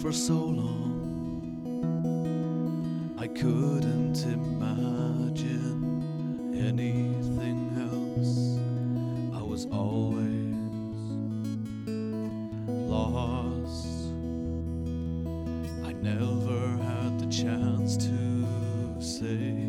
for so long. I couldn't imagine anything else. I was always lost. I never had the chance to say,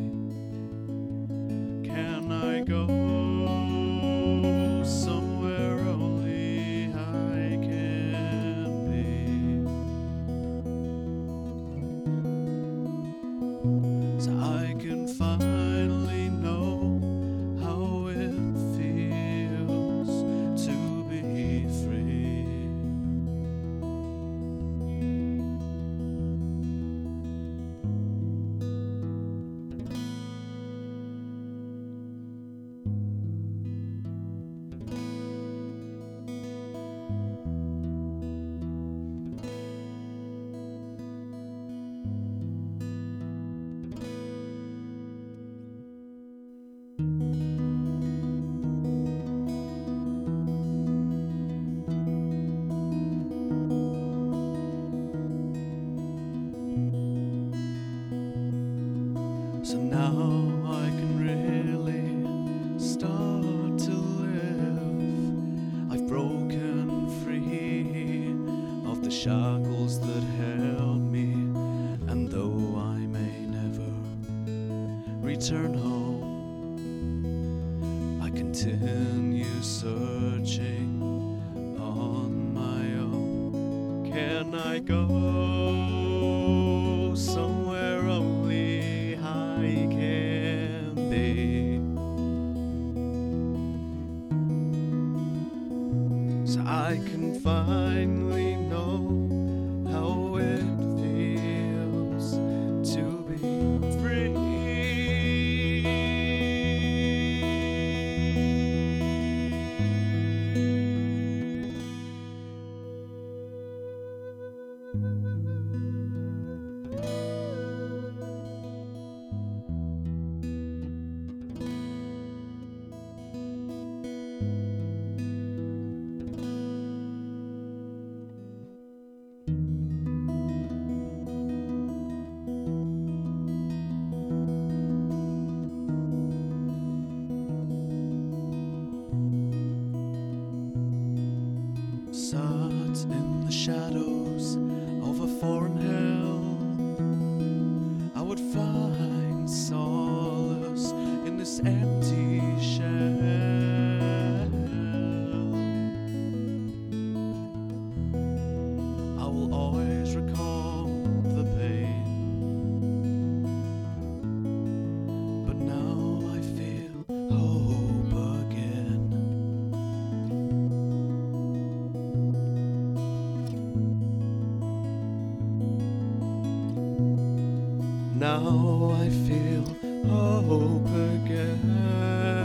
So now I can really start to live. I've broken free of the shackles that held me, and though I may never return home, I continue searching on my own. Can I go I can finally know how it feels to be free. Shadows of a foreign hell. I would find solace in this empty shell. I will Now I feel hope again.